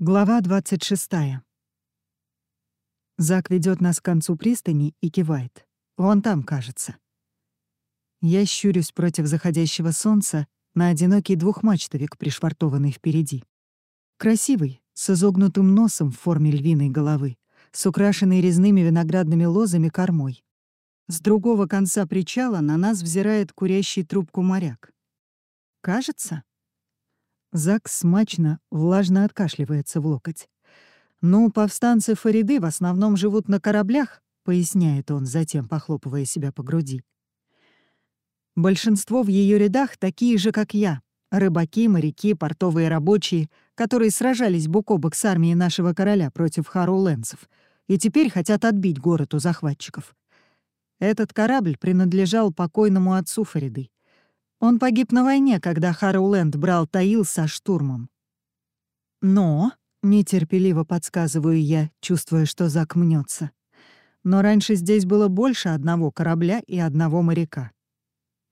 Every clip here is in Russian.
Глава 26. Зак ведет нас к концу пристани и кивает. Вон там, кажется. Я щурюсь против заходящего солнца на одинокий двухмачтовик, пришвартованный впереди. Красивый, с изогнутым носом в форме львиной головы, с украшенной резными виноградными лозами кормой. С другого конца причала на нас взирает курящий трубку моряк. Кажется? Зак смачно, влажно откашливается в локоть. «Ну, повстанцы Фариды в основном живут на кораблях», — поясняет он, затем похлопывая себя по груди. «Большинство в ее рядах такие же, как я. Рыбаки, моряки, портовые рабочие, которые сражались бок о бок с армией нашего короля против харуленцев и теперь хотят отбить город у захватчиков. Этот корабль принадлежал покойному отцу Фариды. Он погиб на войне, когда Харауленд брал Таил со штурмом. Но, нетерпеливо подсказываю я, чувствуя, что Зак мнется. Но раньше здесь было больше одного корабля и одного моряка.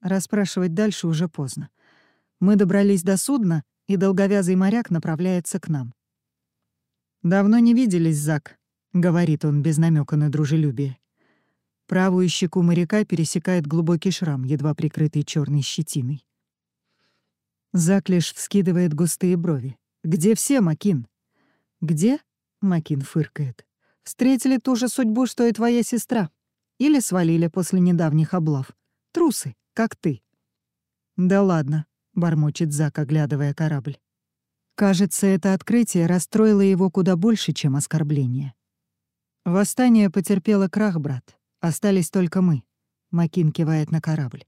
Расспрашивать дальше уже поздно. Мы добрались до судна, и долговязый моряк направляется к нам. «Давно не виделись, Зак», — говорит он без намека на дружелюбие. Правую щеку моряка пересекает глубокий шрам, едва прикрытый черной щетиной. Зак лишь вскидывает густые брови. «Где все, Макин?» «Где?» — Макин фыркает. «Встретили ту же судьбу, что и твоя сестра. Или свалили после недавних облав. Трусы, как ты». «Да ладно», — бормочет Зак, оглядывая корабль. Кажется, это открытие расстроило его куда больше, чем оскорбление. Восстание потерпело крах, брат. Остались только мы. Макин кивает на корабль.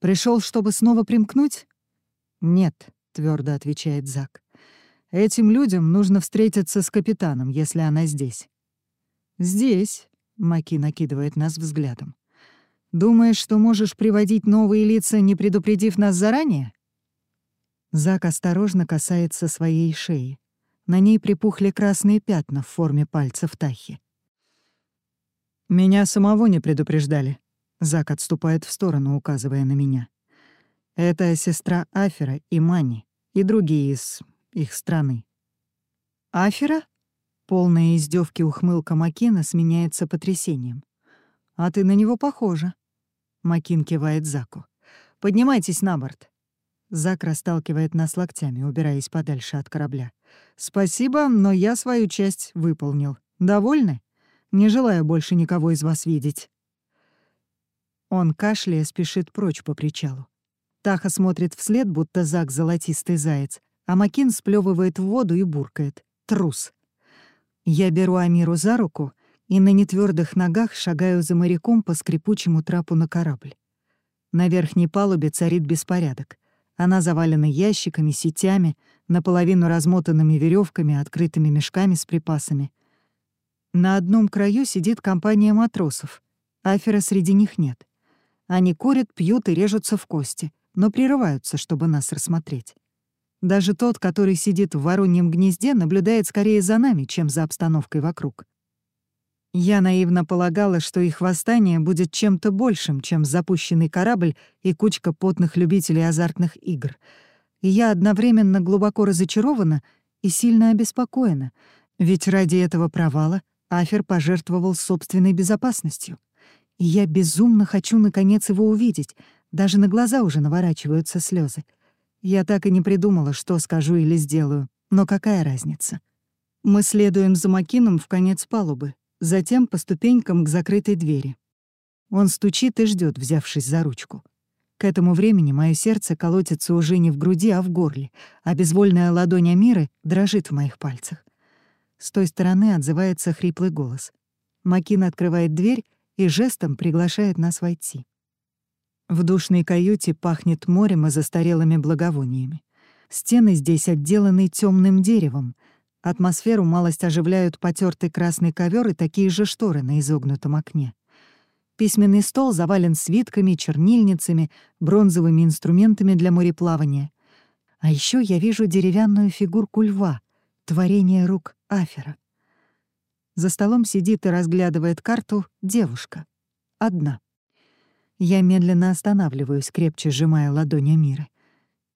Пришел, чтобы снова примкнуть? Нет, твердо отвечает Зак. Этим людям нужно встретиться с капитаном, если она здесь. Здесь, Маки накидывает нас взглядом. Думаешь, что можешь приводить новые лица, не предупредив нас заранее? Зак осторожно касается своей шеи. На ней припухли красные пятна в форме пальцев Тахи. «Меня самого не предупреждали». Зак отступает в сторону, указывая на меня. «Это сестра Афера и Мани, и другие из их страны». «Афера?» Полная издевки ухмылка Макина сменяется потрясением. «А ты на него похожа». Макин кивает Заку. «Поднимайтесь на борт». Зак расталкивает нас локтями, убираясь подальше от корабля. «Спасибо, но я свою часть выполнил. Довольны?» Не желаю больше никого из вас видеть». Он, кашляя, спешит прочь по причалу. Таха смотрит вслед, будто Зак золотистый заяц, а Макин сплевывает в воду и буркает. Трус. Я беру Амиру за руку и на нетвердых ногах шагаю за моряком по скрипучему трапу на корабль. На верхней палубе царит беспорядок. Она завалена ящиками, сетями, наполовину размотанными веревками, открытыми мешками с припасами — на одном краю сидит компания матросов. Афера среди них нет. Они курят, пьют и режутся в кости, но прерываются, чтобы нас рассмотреть. Даже тот, который сидит в вороньем гнезде, наблюдает скорее за нами, чем за обстановкой вокруг. Я наивно полагала, что их восстание будет чем-то большим, чем запущенный корабль и кучка потных любителей азартных игр. И я одновременно глубоко разочарована и сильно обеспокоена, ведь ради этого провала — Афер пожертвовал собственной безопасностью. И я безумно хочу наконец его увидеть. Даже на глаза уже наворачиваются слезы. Я так и не придумала, что скажу или сделаю. Но какая разница? Мы следуем за Макином в конец палубы, затем по ступенькам к закрытой двери. Он стучит и ждет, взявшись за ручку. К этому времени мое сердце колотится уже не в груди, а в горле, а безвольная ладонь Амиры дрожит в моих пальцах. С той стороны отзывается хриплый голос. Макин открывает дверь и жестом приглашает нас войти. В душной каюте пахнет морем и застарелыми благовониями. Стены здесь отделаны темным деревом. Атмосферу малость оживляют потертый красный ковер и такие же шторы на изогнутом окне. Письменный стол завален свитками, чернильницами, бронзовыми инструментами для мореплавания. А еще я вижу деревянную фигурку льва, творение рук Афера. За столом сидит и разглядывает карту девушка. Одна. Я медленно останавливаюсь, крепче сжимая ладонь Амиры.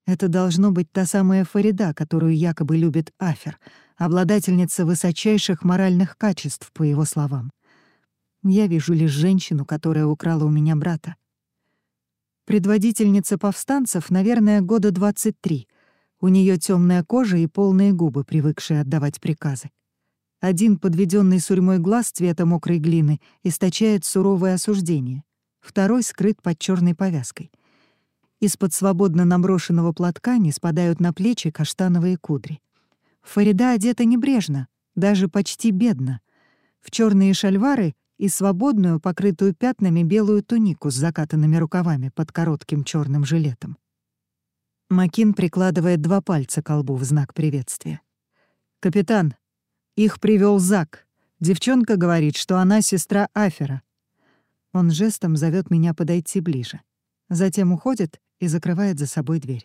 Это должно быть та самая Фарида, которую якобы любит Афер, обладательница высочайших моральных качеств, по его словам. Я вижу лишь женщину, которая украла у меня брата. Предводительница повстанцев, наверное, года 23. У нее темная кожа и полные губы, привыкшие отдавать приказы. Один подведенный сурьмой глаз цвета мокрой глины источает суровое осуждение, второй скрыт под черной повязкой. Из-под свободно наброшенного платка не спадают на плечи каштановые кудри. Фарида одета небрежно, даже почти бедно. В черные шальвары и свободную, покрытую пятнами белую тунику с закатанными рукавами под коротким черным жилетом. Макин прикладывает два пальца к колбу в знак приветствия. «Капитан, их привел Зак. Девчонка говорит, что она сестра Афера». Он жестом зовет меня подойти ближе. Затем уходит и закрывает за собой дверь.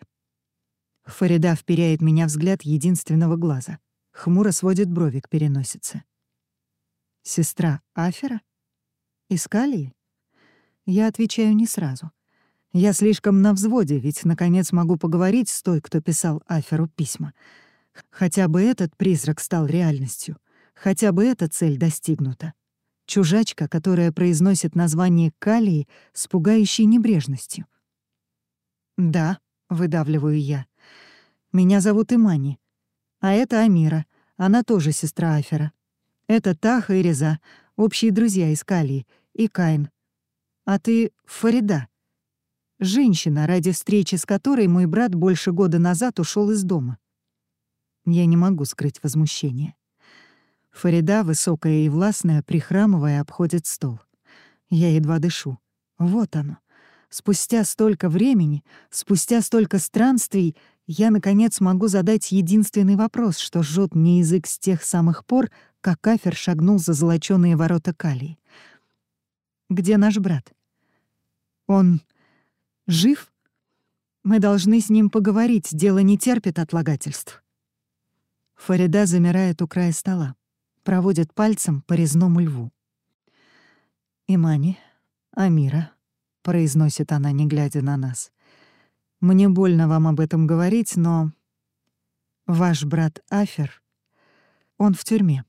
Фарида вперяет меня взгляд единственного глаза. Хмуро сводит брови к переносице. Сестра Афера? Искали? Я отвечаю не сразу. Я слишком на взводе, ведь, наконец, могу поговорить с той, кто писал Аферу письма. Хотя бы этот призрак стал реальностью. Хотя бы эта цель достигнута. Чужачка, которая произносит название Калии с пугающей небрежностью. «Да», — выдавливаю я. «Меня зовут Имани. А это Амира. Она тоже сестра Афера. Это Таха и Реза, общие друзья из Калии, и Кайн. А ты Фарида. Женщина, ради встречи с которой мой брат больше года назад ушел из дома. Я не могу скрыть возмущение. Фарида, высокая и властная, прихрамывая, обходит стол. Я едва дышу. Вот оно. Спустя столько времени, спустя столько странствий, я, наконец, могу задать единственный вопрос, что жжет мне язык с тех самых пор, как Кафер шагнул за золочёные ворота Калии. «Где наш брат?» «Он жив? Мы должны с ним поговорить, дело не терпит отлагательств». Фарида замирает у края стола, проводит пальцем по резному льву. «Имани, Амира», — произносит она, не глядя на нас. «Мне больно вам об этом говорить, но... Ваш брат Афер, он в тюрьме».